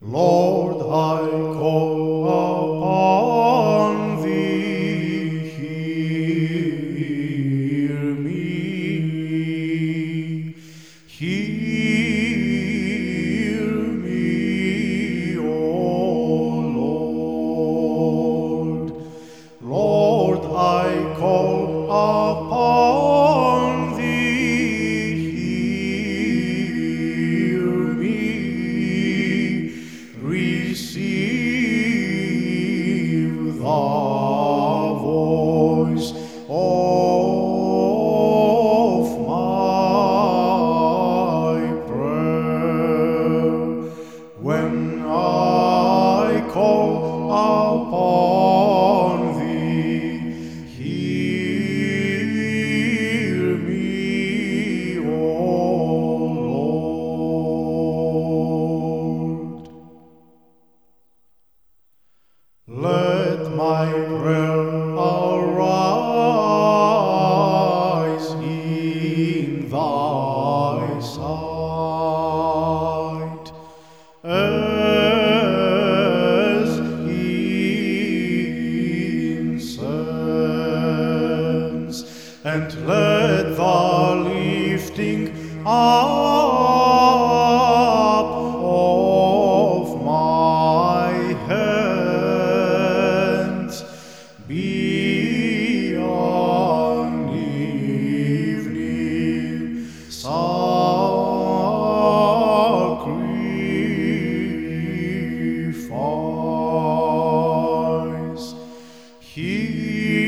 Lord, I call all. and let the lifting up of my hands be an evening sacrifice. He